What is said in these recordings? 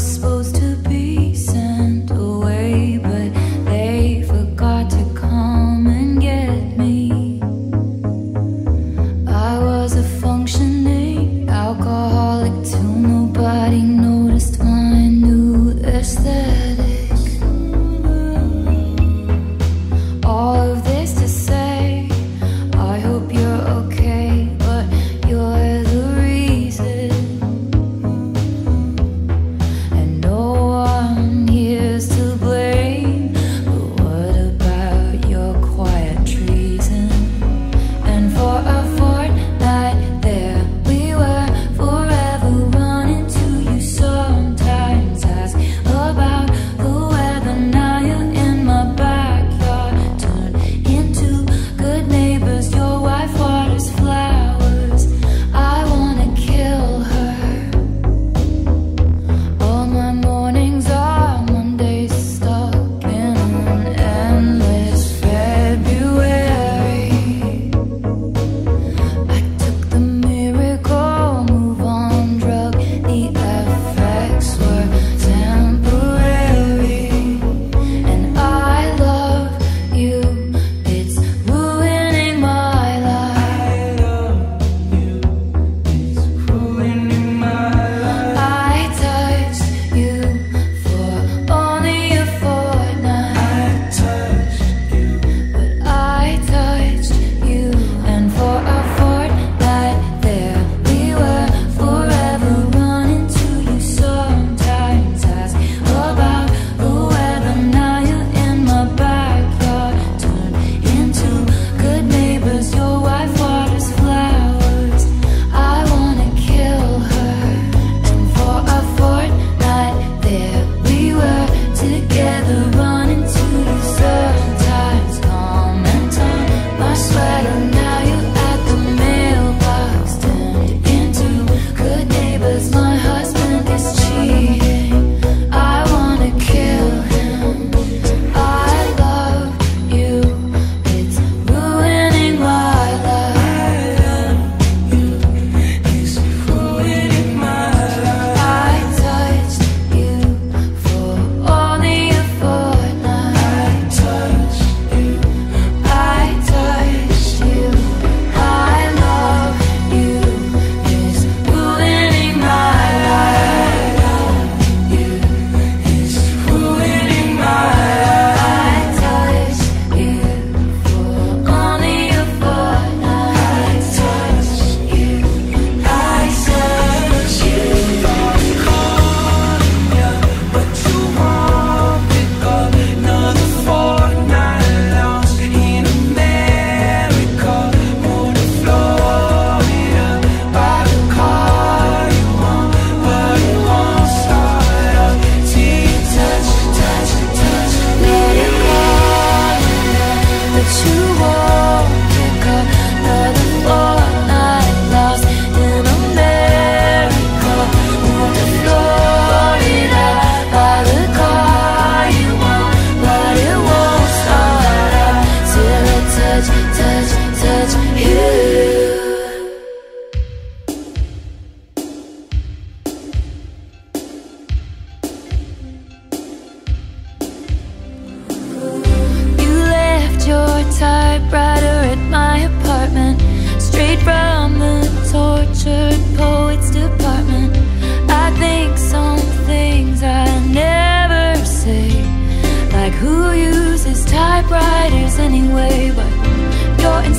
supposed to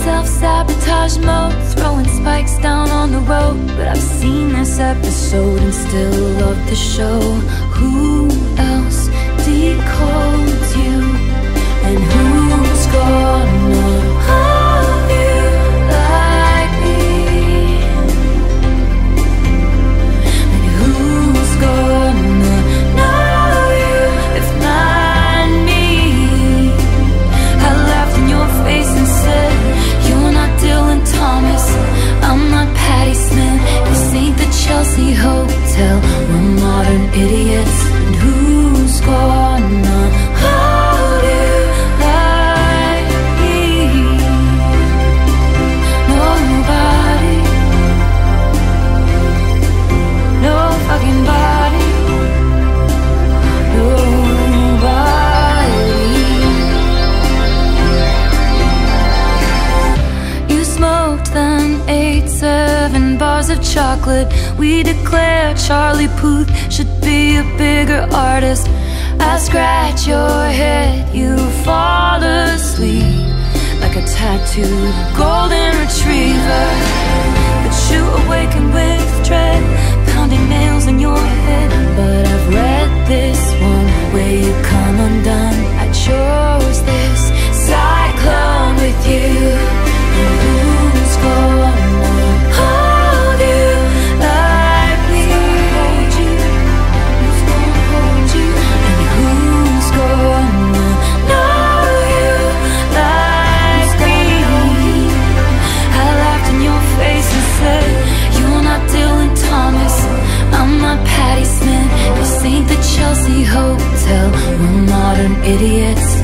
self-sabotage mode Throwing spikes down on the road. But I've seen this episode and still love the show. Who The Hotel, we're modern idiots. We declare Charlie Puth should be a bigger artist. I scratch your head, you fall asleep like a tattooed golden retriever. But you awaken with dread, pounding nails in your head. But I've read this one where you come undone. I chose this cyclone with you. idiots.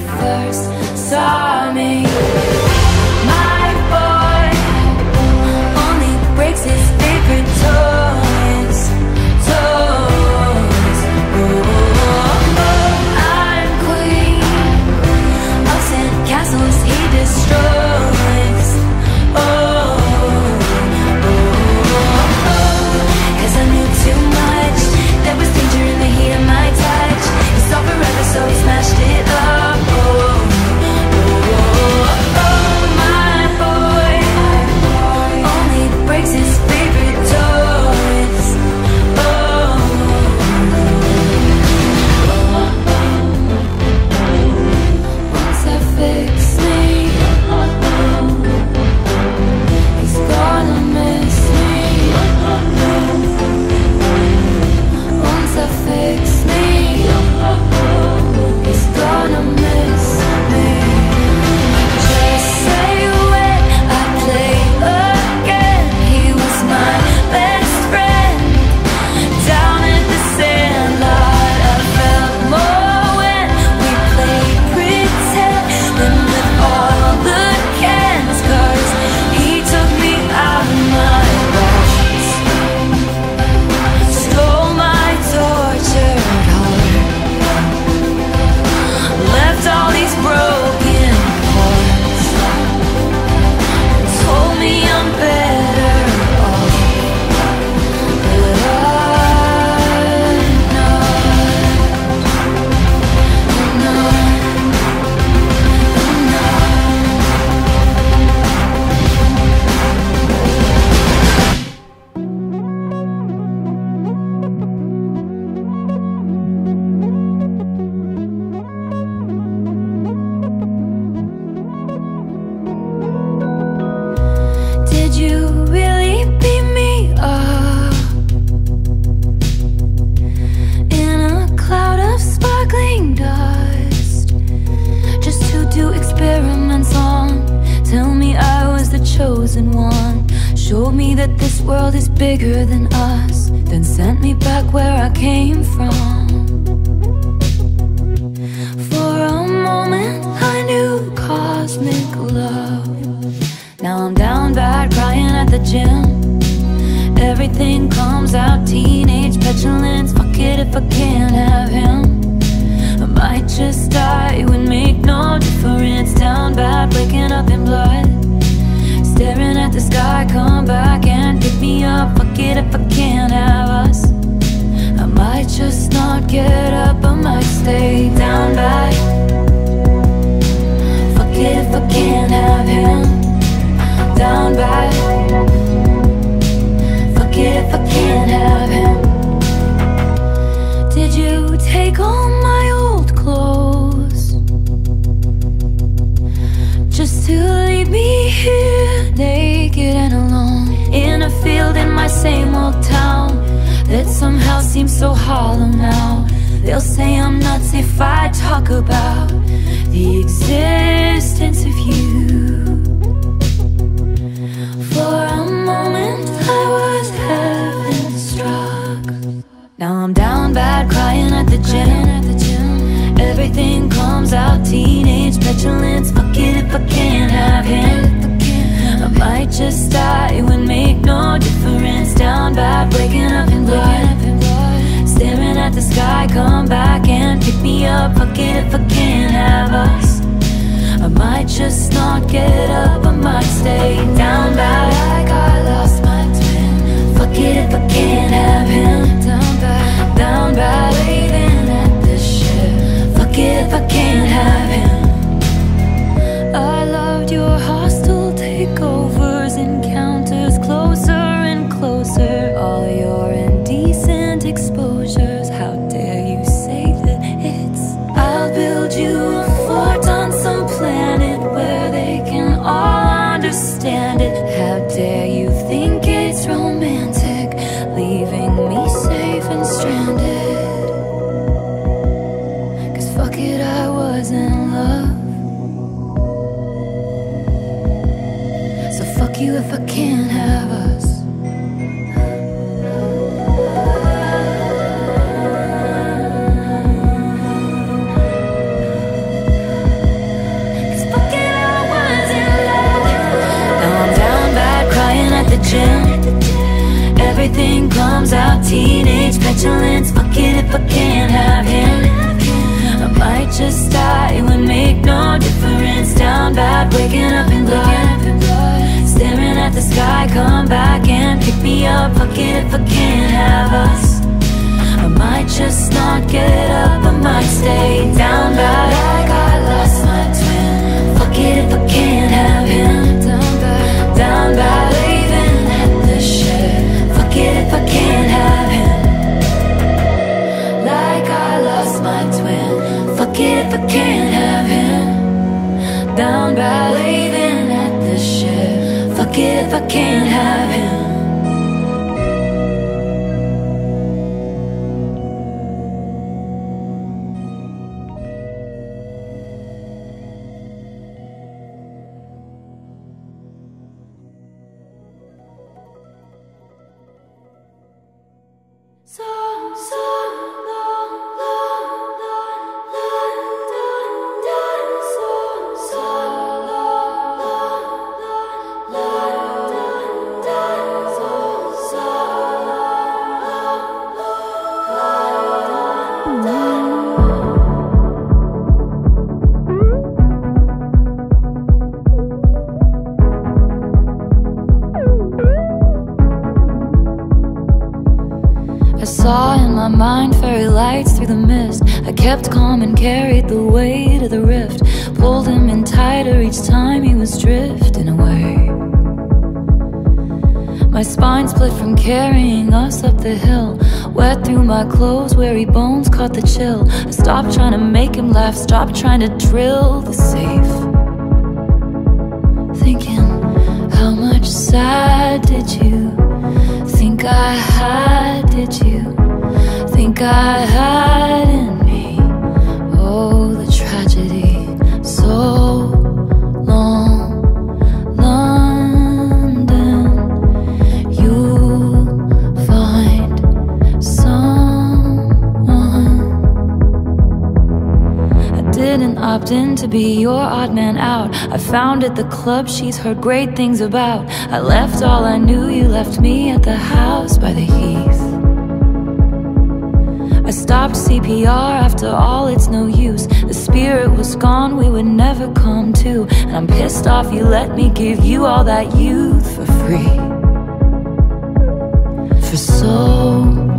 first. Saw chosen one. Showed me that this world is bigger than us. Then sent me back where I came from. For a moment, I knew cosmic love. Now I'm down bad, crying at the gym. Everything comes out teenage petulance. Fuck it if I can't have him. I might just die, it would make no difference. Down bad, waking up in blood. At the sky, come back and pick me up. Fuck it if I can't have us. I might just not get up, I might stay down bad. Fuck it if I can't have him. Down bad. Fuck it if I can't have him. Did you take all my old clothes? Just to leave me here field in my same old town That somehow seems so hollow now They'll say I'm nuts if I talk about The existence of you For a moment I was heaven struck Now I'm down bad, crying at the gym. Everything comes out teenage petulance. Fuck it if I can't have him. I might just die, no bad, waking up in blood. Staring at the sky, come back and pick me up. Fuck it if I can't have us. I might just not get up, I might stay down bad. Petulance. Fuck it if I can't have him. I might just die, it would make no difference. Down bad, waking up in blood. Staring at the sky, come back and pick me up. Fuck it if I can't have us. I might just not get up, I might stay down bad. I lost my twin. Fuck it if I can't Down by waving at the ship. Fuck if I can't have him. So, so kept calm and carried the weight of the rift. Pulled him in tighter each time he was drifting away. My spine split from carrying us up the hill. Wet through my clothes, weary bones caught the chill. I stopped trying to make him laugh, stopped trying to drill the safe. Thinking, how much sad did you think I had? Did you think I had in me? oh the tragedy so long i didn't opt in to be your odd man out. I found at the club she's heard great things about. I left all I knew, you left me at the house by the heath. Stopped CPR after all, it's no use. The spirit was gone, we would never come to. And I'm pissed off you let me give you all that youth for free. For so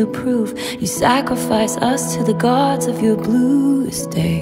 the proof. You sacrifice us to the gods of your bluest days.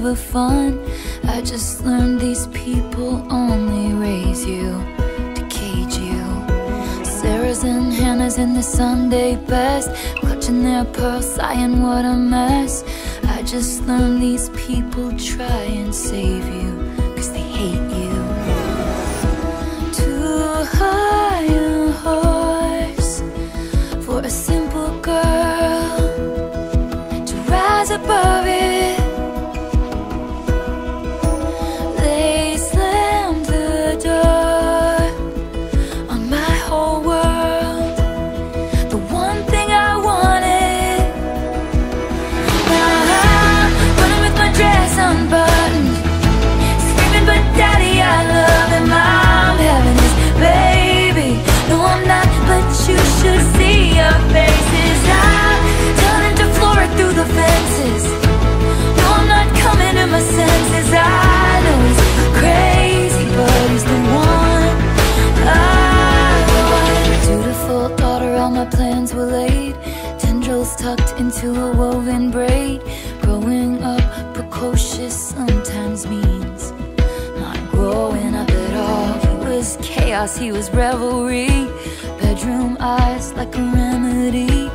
Was ever fun. I just learned these people only raise you to cage you. Sarah's and Hannah's in the Sunday best, clutching their pearls, sighing what a mess. I just learned these people try and save you, cause they hate you. Too high a horse into a woven braid. Growing up precocious sometimes means not growing up at all. He was chaos, he was revelry. Bedroom eyes like a remedy.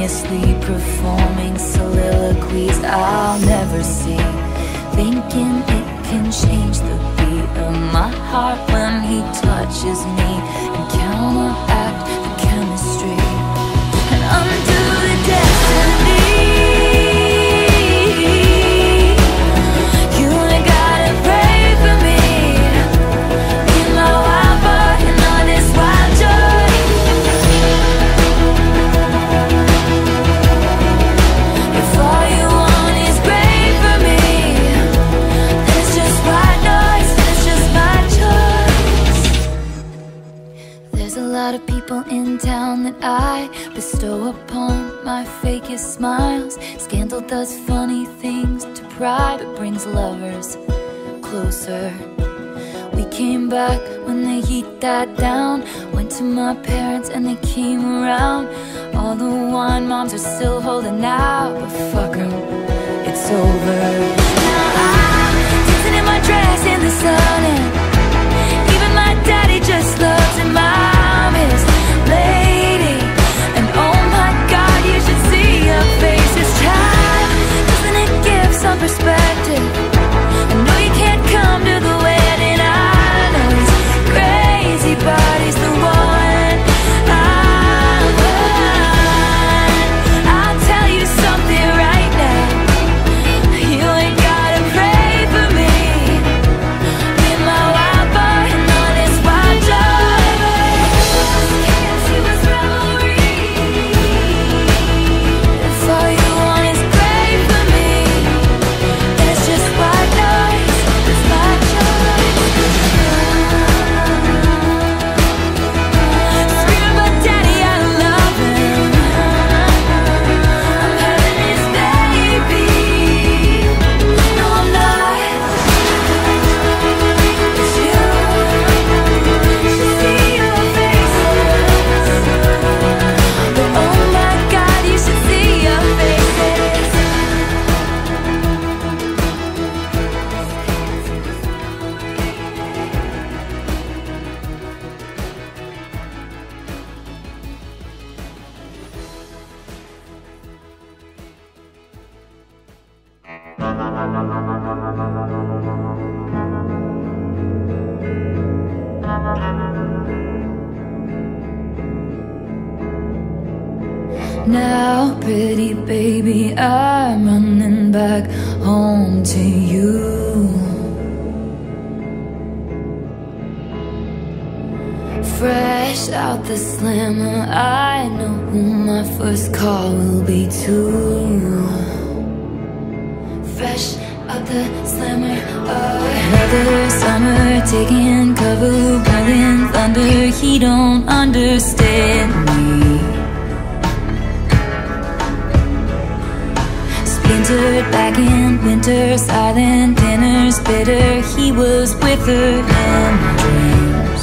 Sanctimoniously performing soliloquies I'll never see. Thinking it can change the beat of my heart when he touches me and counteract the in town that I bestow upon my fakest smiles. Scandal does funny things to pride, but brings lovers closer. We came back when the heat died down. Went to my parents and they came around. All the wine moms are still holding out, but fuck 'em, it's over. Now I'm dancing in my dress in the sun, and even my daddy just loves his Now, pretty baby, I'm running back home to you. Fresh out the slammer, I know who my first call will be too. The slammer, another summer taking cover, burning thunder. He don't understand me. Splintered back in winter, silent dinners, bitter. He was with her in dreams.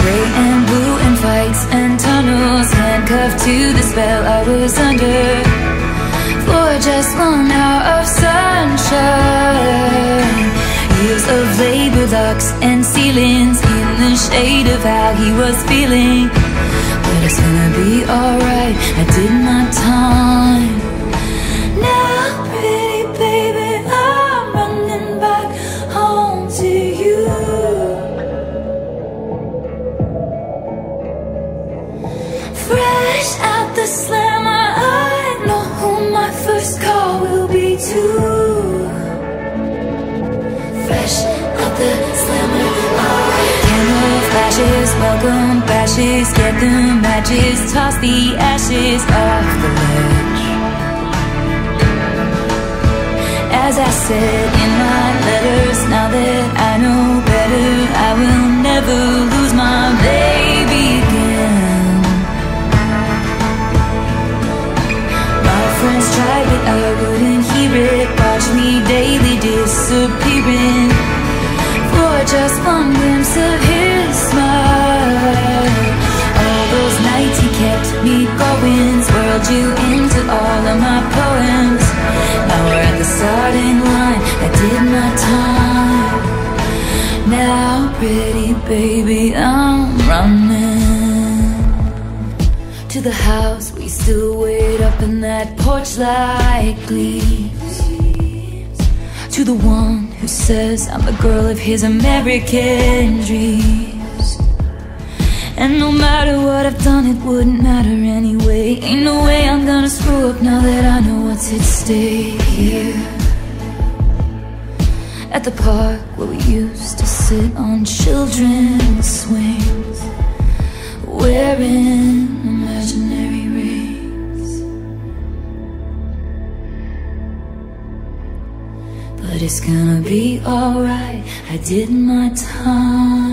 Gray and blue and fights and tunnels, handcuffed to the spell I was under. For just one hour of sunshine, years of labor, locks and ceilings in the shade of how he was feeling. But it's gonna be alright. I did my time. Welcome bashes, get the matches, toss the ashes off the ledge. As I said in my letters, now that I know better, I will never lose my baby baby, I'm running to the house. We still wait up in that porch like leaves. To the one who says I'm the girl of his American dreams. And no matter what I've done, it wouldn't matter anyway. Ain't no way I'm gonna screw up now that I know what's at stake here. At the park where we used to sit on children's swings, wearing imaginary rings. But it's gonna be alright. I did my time.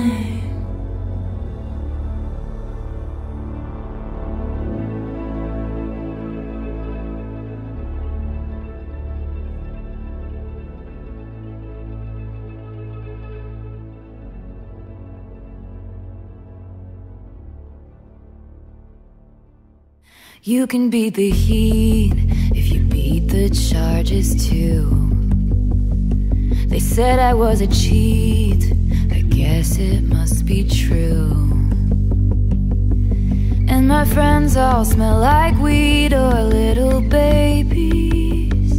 You can beat the heat if you beat the charges too. They said I was a cheat. I guess it must be true. And my friends all smell like weed or little babies.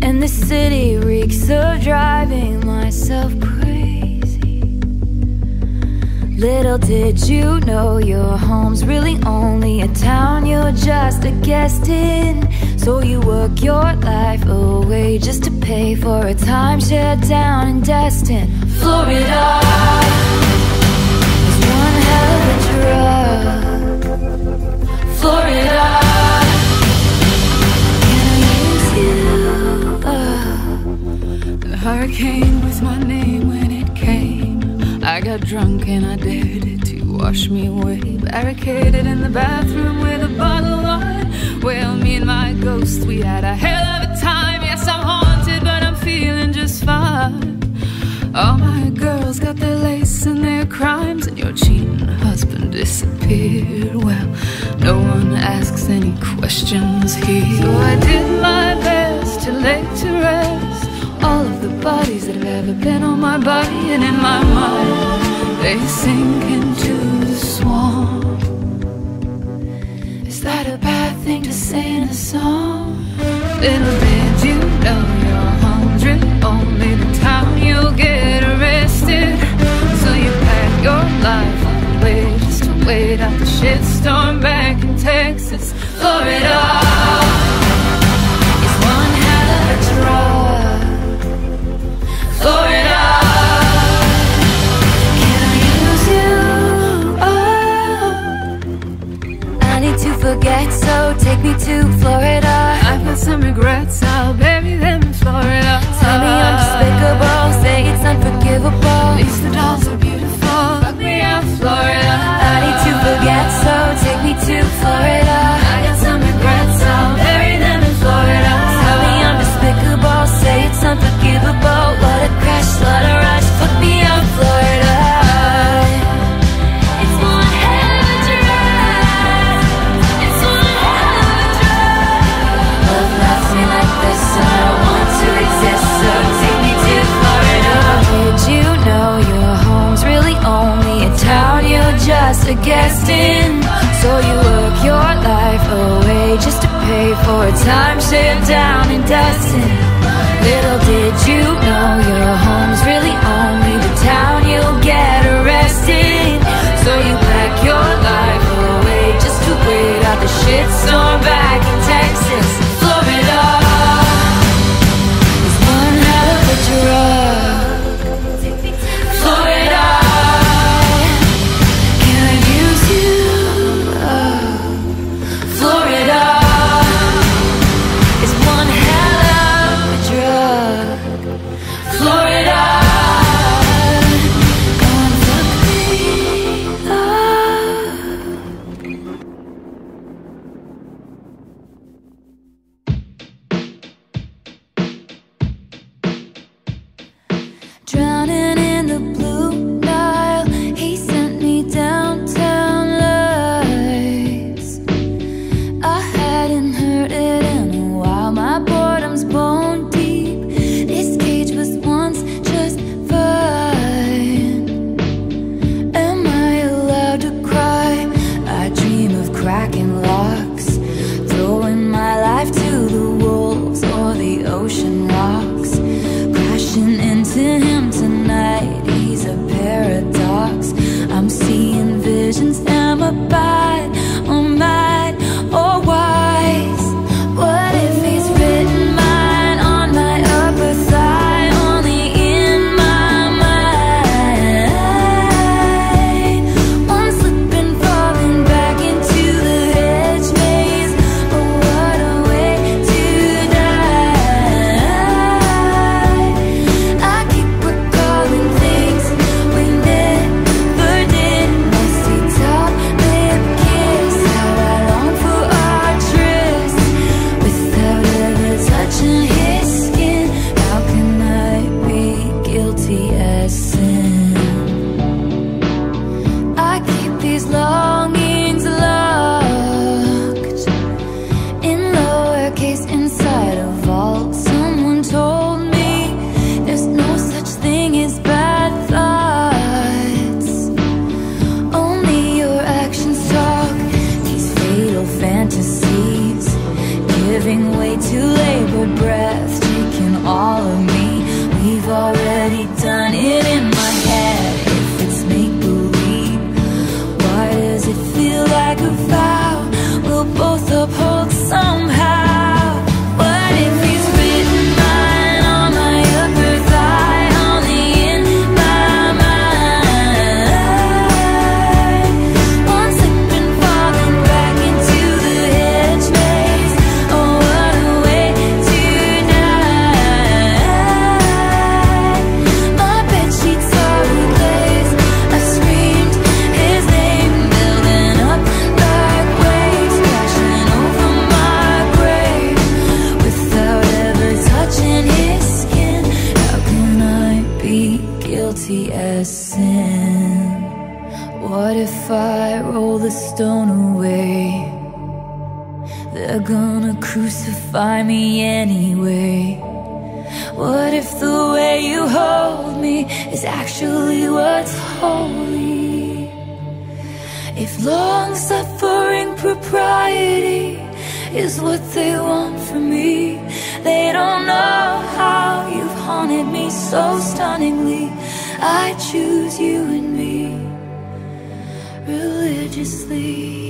And the city reeks of driving myself crazy. Little did you know your home's really only a town you're just a guest in. So you work your life away just to pay for a timeshare down in Destin, Florida. Is one hell of a drug, Florida. Use you? The hurricane was my name when. I got drunk and I dared it to wash me away. Barricaded in the bathroom with a bottle of wine. Well, me and my ghost, we had a hell of a time. Yes, I'm haunted, but I'm feeling just fine. All my girls got their lace and their crimes, and your cheating husband disappeared. Well, no one asks any questions here. So I did my best to lay to rest the bodies that have ever been on my body and in my mind. They sink into the swamp. Is that a bad thing to say in a song? Little did you know you're hundred, only the time you'll get arrested. So you pack your life away just to wait out the shitstorm back in Texas, Florida. Take me to Florida. I've got some regrets, I'll bury them in Florida. Tell me I'm despicable, say it's unforgivable. At least the dolls are beautiful. Fuck me out, Florida. I need to forget, so take me to Florida. Down in Destin. religiously.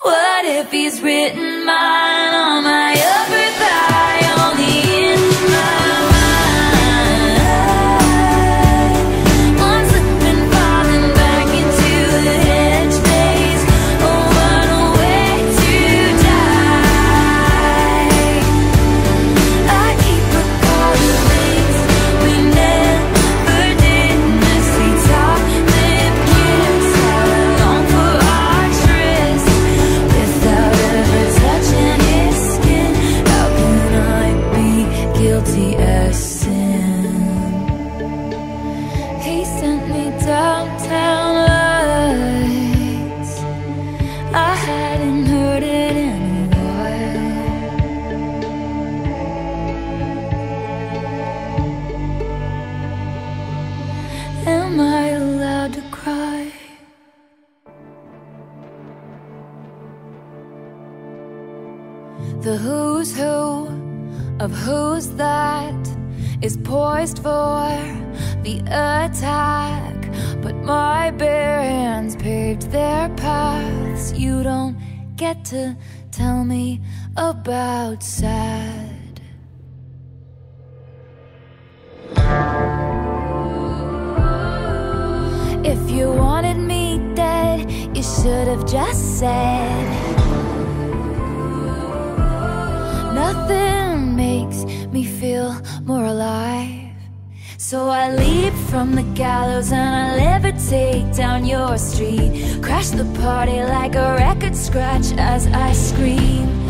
What if he's written mine on my own? that is poised for the attack. But my bare hands paved their paths. You don't get to tell me about sad. If you wanted me dead, you should have just said nothing makes me feel more alive. So I leap from the gallows and I levitate down your street. Crash the party like a record scratch as I scream.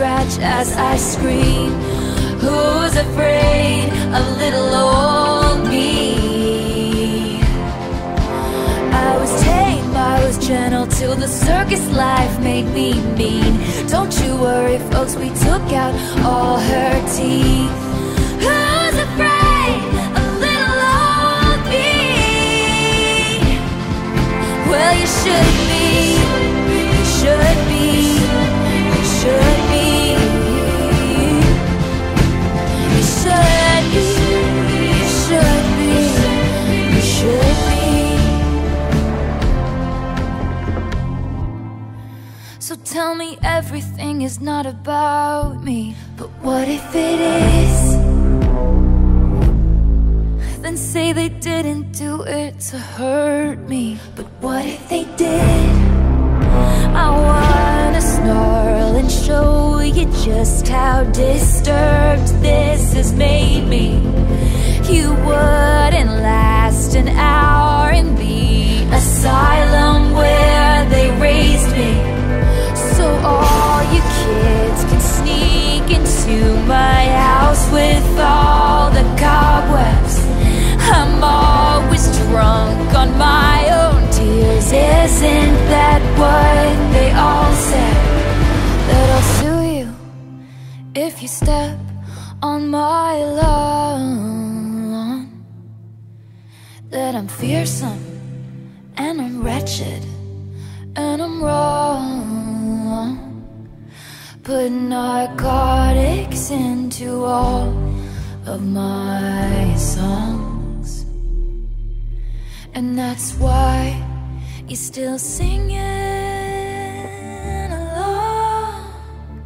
scratch as I scream. Who's afraid of little old me? I was tame, I was gentle till the circus life made me mean. Don't you worry, folks, we took out all her teeth. Who's afraid of little old me? Well, you should be. Everything is not about me. But what if it is? Then say they didn't do it to hurt me. But what if they did? I wanna snarl and show you just how disturbed this has made me. You wouldn't last an hour in the asylum where they raised me. All you kids can sneak into my house with all the cobwebs. I'm always drunk on my own tears. Isn't that what they all said? That I'll sue you if you step on my lawn. That I'm fearsome and I'm wretched and I'm wrong. Put narcotics into all of my songs. And that's why you're still singing along.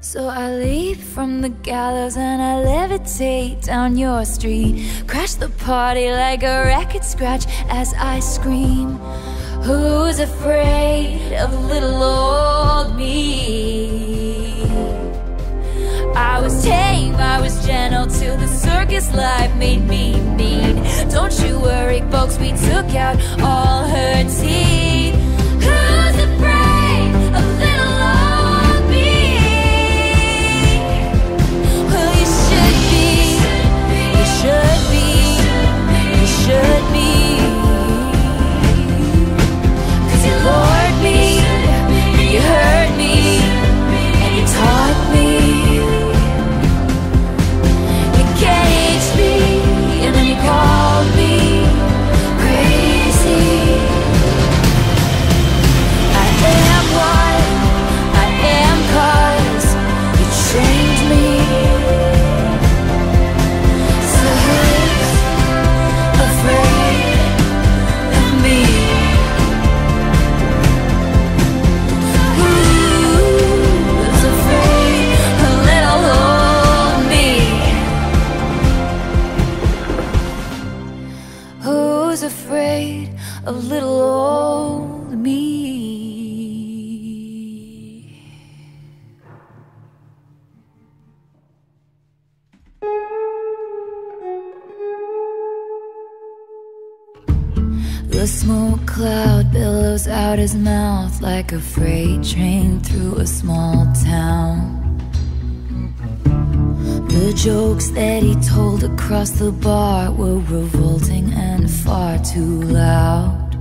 So I leap from the gallows and I levitate down your street. Crash the party like a record scratch as I scream. Who's afraid of little old me? I was tame, I was gentle till the circus life made me mean. Don't you worry, folks, we took out all her teeth. Cause cloud billows out his mouth like a freight train through a small town. The jokes that he told across the bar were revolting and far too loud.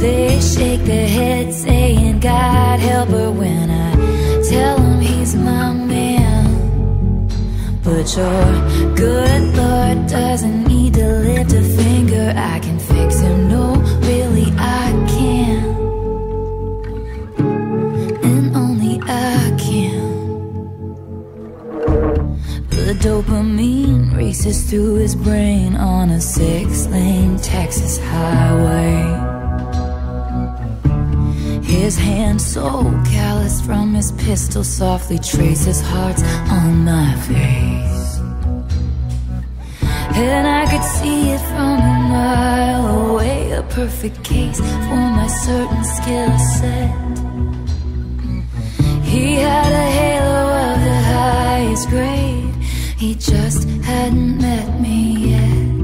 They shake their heads saying, God help her when I tell him he's my man. But your good Lord doesn't need to lift a finger. I can fix him. No, really, I can. And only I can. The dopamine races through his brain on a six lane Texas highway. His hand so callous from his pistol softly traces hearts on my face. And I could see it from a mile away, a perfect case for my certain skill set. He had a halo of the highest grade, he just hadn't met me yet.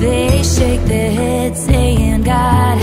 They shake their heads saying, God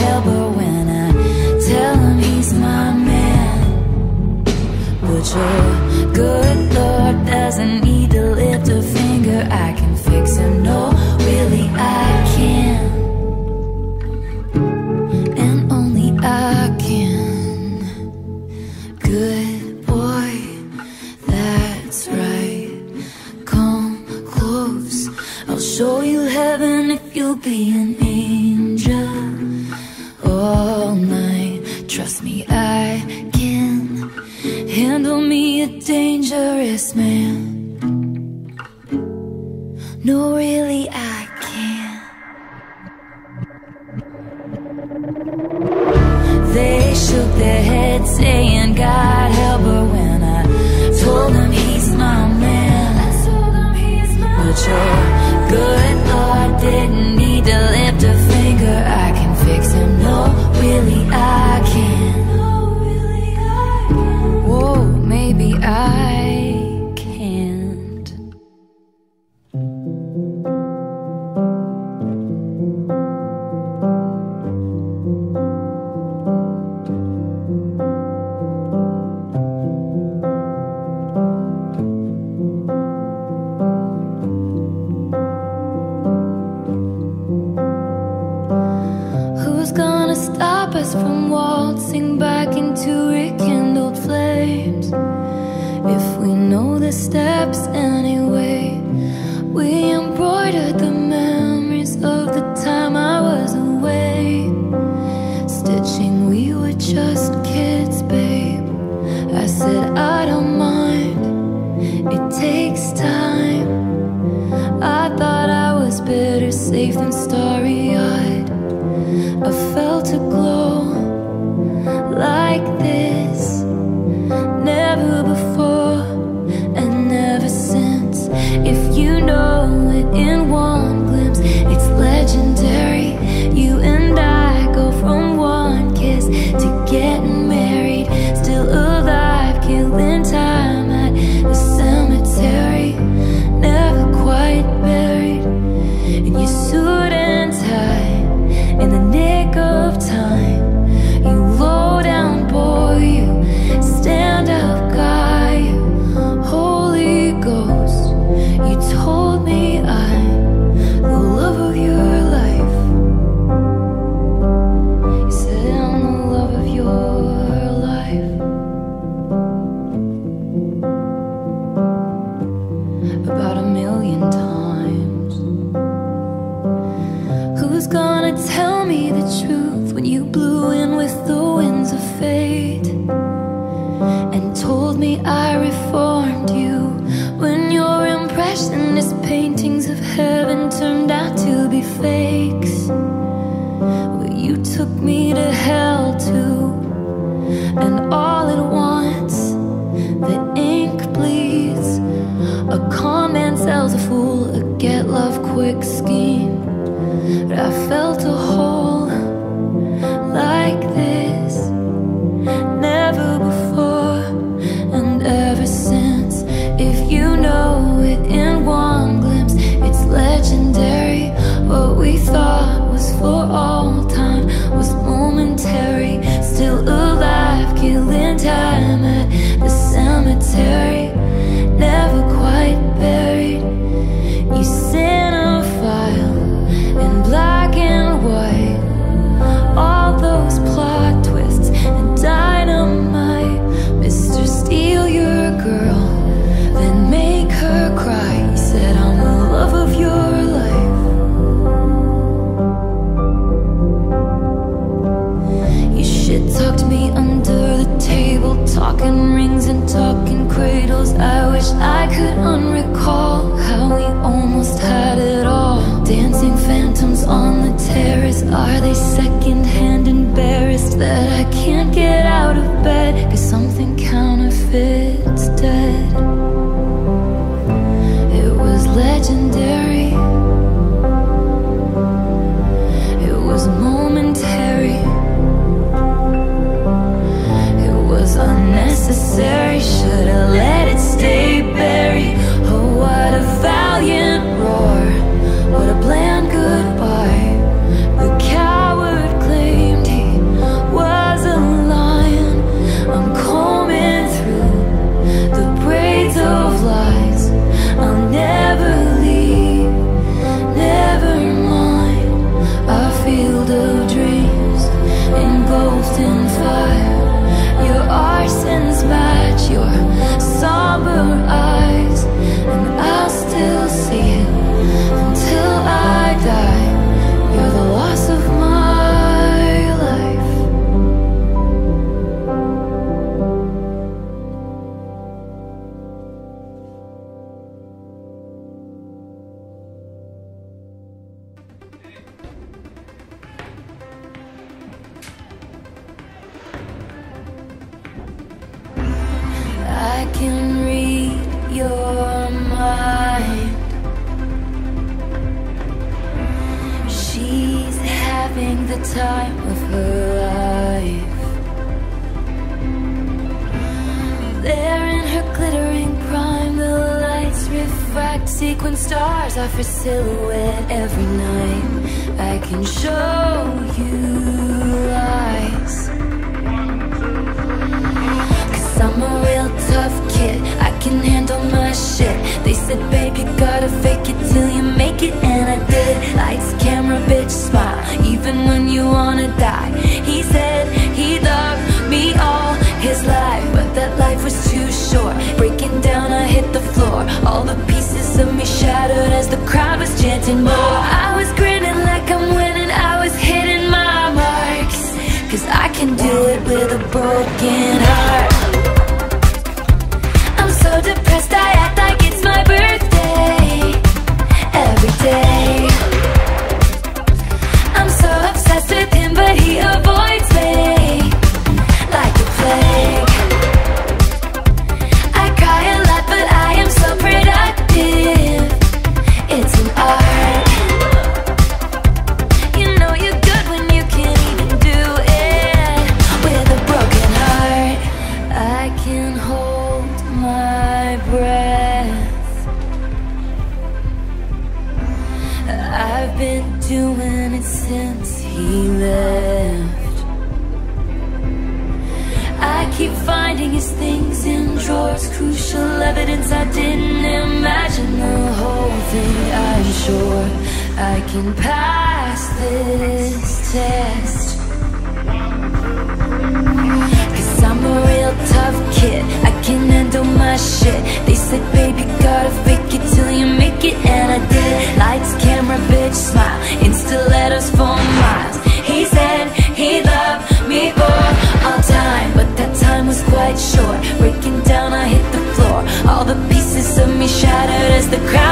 sequin stars are for silhouette every night. I can show you lies. Cause I'm a real tough kid, I can handle my shit. They said, babe, you gotta fake it till you make it, and I did. Lights, camera, bitch, smile, even when you wanna die. He said, he dug me all his life But that life was too short. Breaking down, I hit the floor. All the pieces of me shattered As the crowd was chanting more. I was grinning like I'm winning. I was hitting my marks. Cause I can do it with a broken heart. I'm so depressed, I act like it's my birthday. Every day. I'm so obsessed with him, but he avoids Crucial I didn't imagine The whole thing I'm sure I can pass this test. Cause I'm a real tough kid I can handle my shit. They said baby gotta fake it till you make it And I did. Lights, camera, bitch, smile In stilettos for miles. He said he loved me for all time But that time was quite short the crowd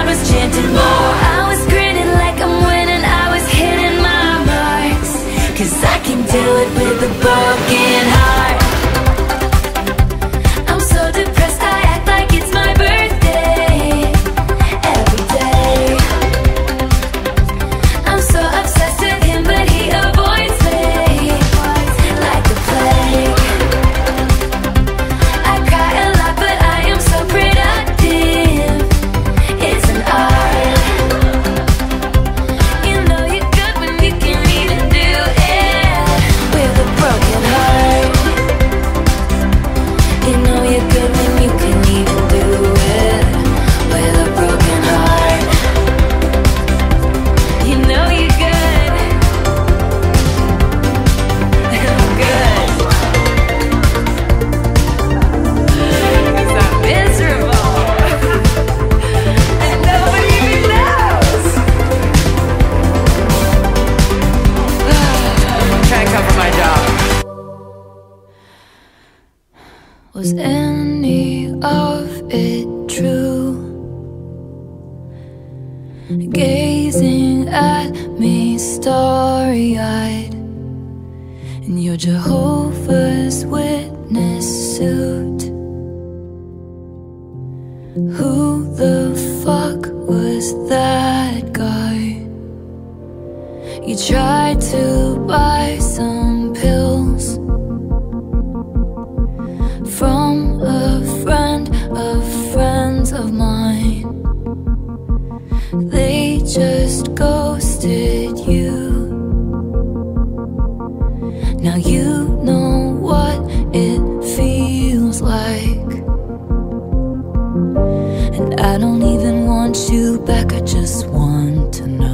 back, I just want to know.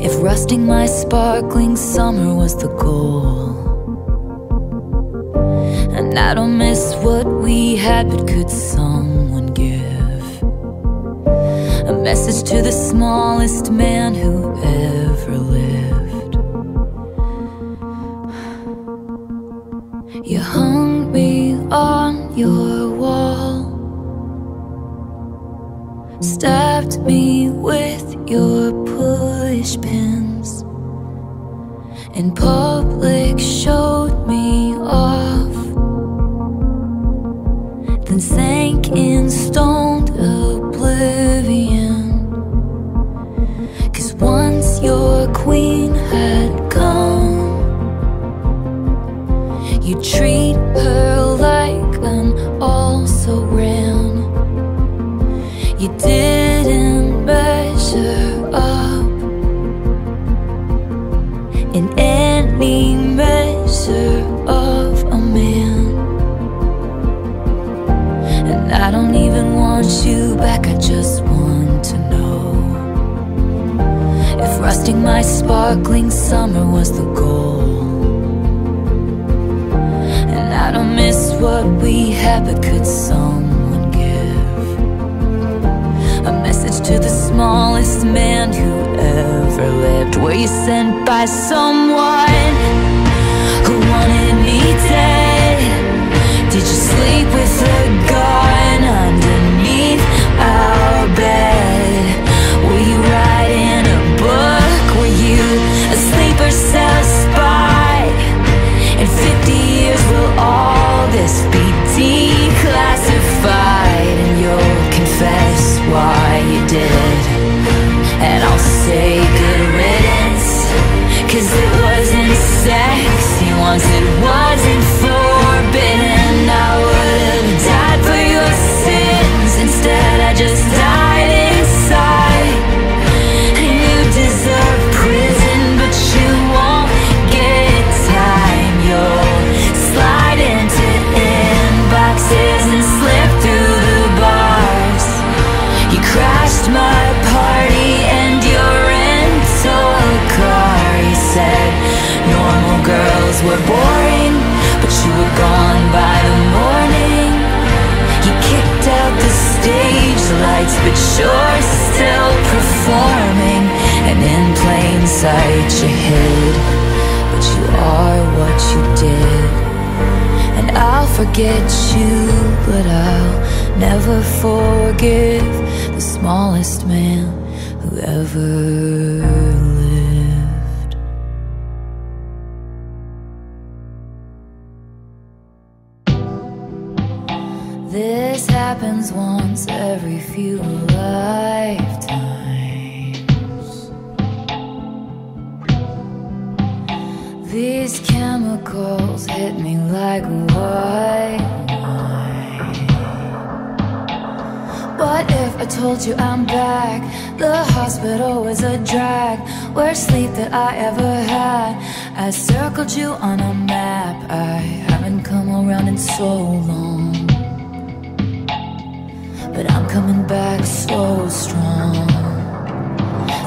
If rusting my sparkling summer was the goal. And I don't miss what we had, but could someone give a message to the smallest man who ever me with your push pins. In public, showed man who ever lived Were you sent by someone who wanted me dead? Did you sleep with a ghost? Plain sight you hid But you are what you did. And I'll forget you But I'll never forgive The smallest man who ever Worst sleep that I ever had. I circled you on a map. I haven't come around in so long. But I'm coming back so strong.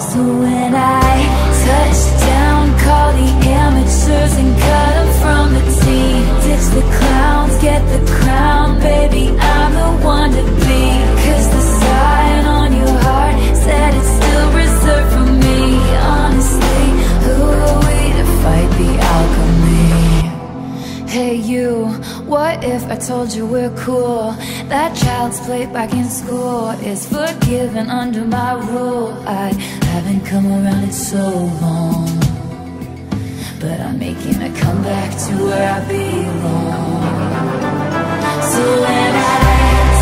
So when I touch down, call the amateurs and cut 'em from the team. Ditch the clowns, told you we're cool? That child's play back in school is forgiven under my rule. I haven't come around in so long, but I'm making a comeback to where I belong. So when I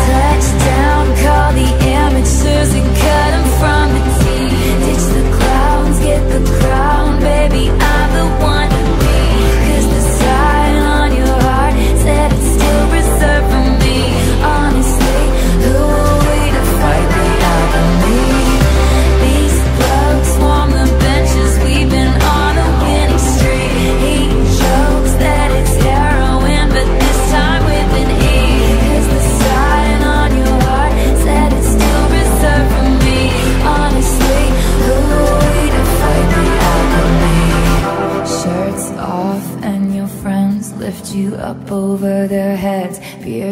touch down, call the amateurs and cut 'em from the team. Ditch the clowns, get the crown, baby. I'm the one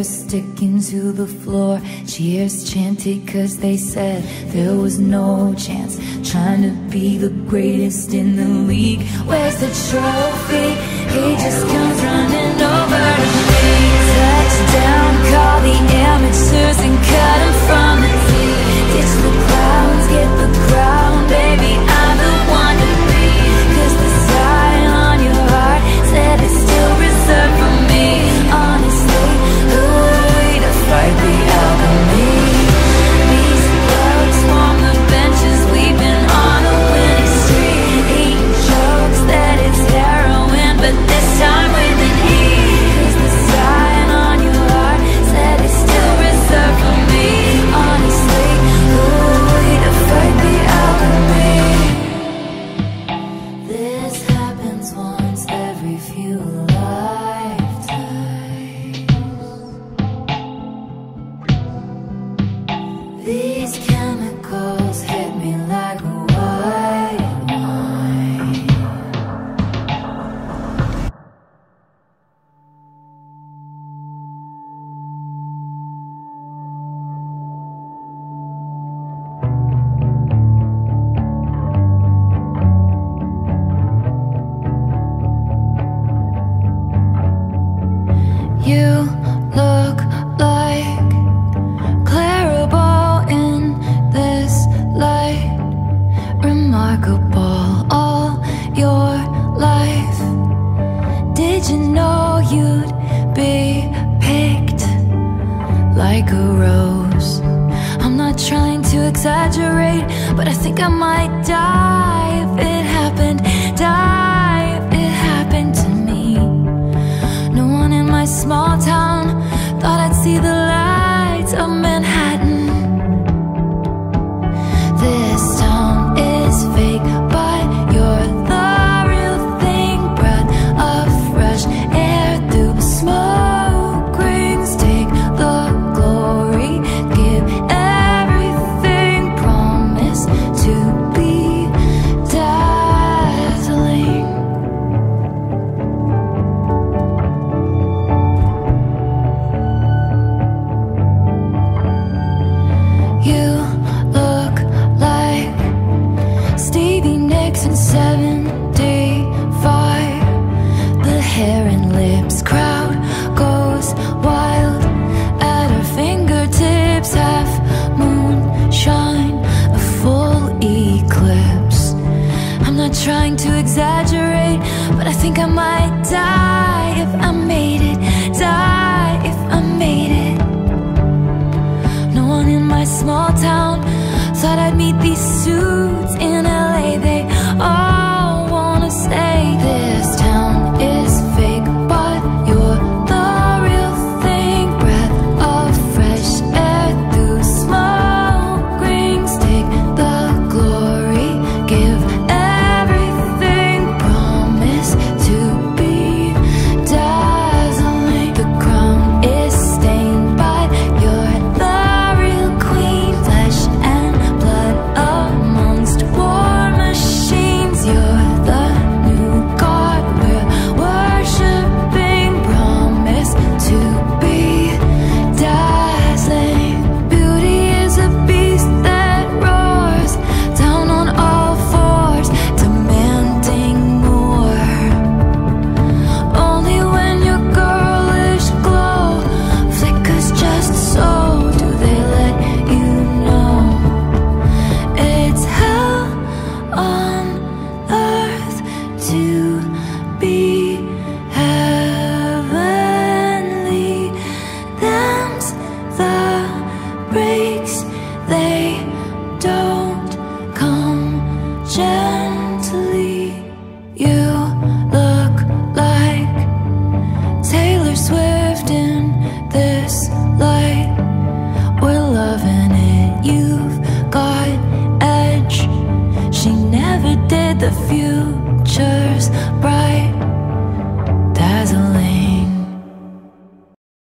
Beer sticking to the floor. Cheers chanted cause they said there was no chance. Trying to be the greatest in the league. Where's the trophy? He just comes running over to me. Touchdown, call the amateurs and cut 'em from the team. Ditch the think I might die if I made it Die if I made it No one in my small town Thought I'd meet these two.